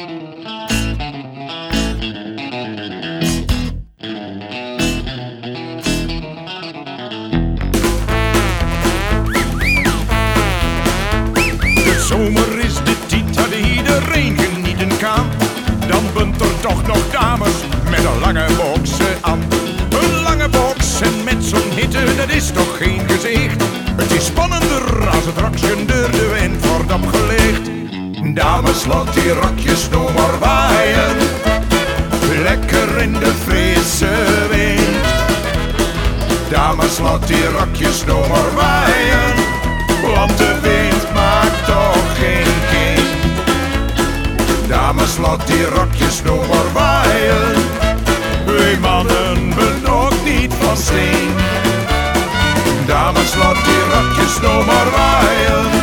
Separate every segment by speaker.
Speaker 1: De zomer is de tijd dat iedereen genieten kan. Dan bent er toch nog dames met een lange boksen aan. Een lange boksen met zo'n hitte, dat is toch geen gezicht. Het is spannender als het rokje Dames, laat die rokjes nog maar waaien. Lekker in de frisse wind. Dames, laat die rokjes nog maar waaien. Want de wind maakt toch geen kind. Dames, laat die rokjes nog maar waaien. Wij mannen ben ook niet van steen. Dames, laat die rokjes nog maar waaien.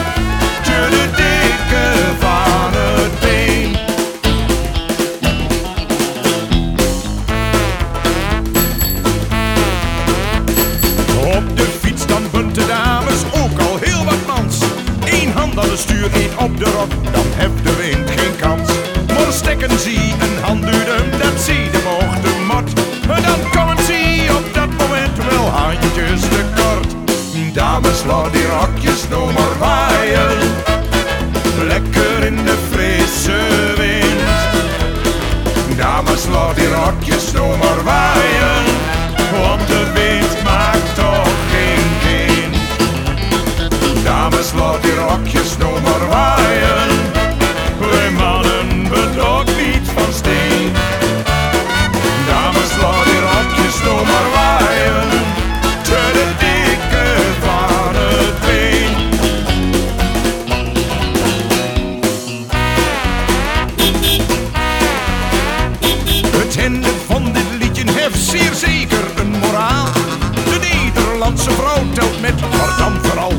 Speaker 1: Op de dan heeft de wind geen kans. Maar stekken zie een hand uit hem, dat zie de mocht de mot. En dan komen ze op dat moment wel handjes te kort. Dames, laat die rokjes nog maar waaien. Lekker in de frisse wind. Dames, laat die rokjes nog maar waaien. Einde van dit liedje heeft zeer zeker een moraal. De Nederlandse vrouw telt met, maar dan vooral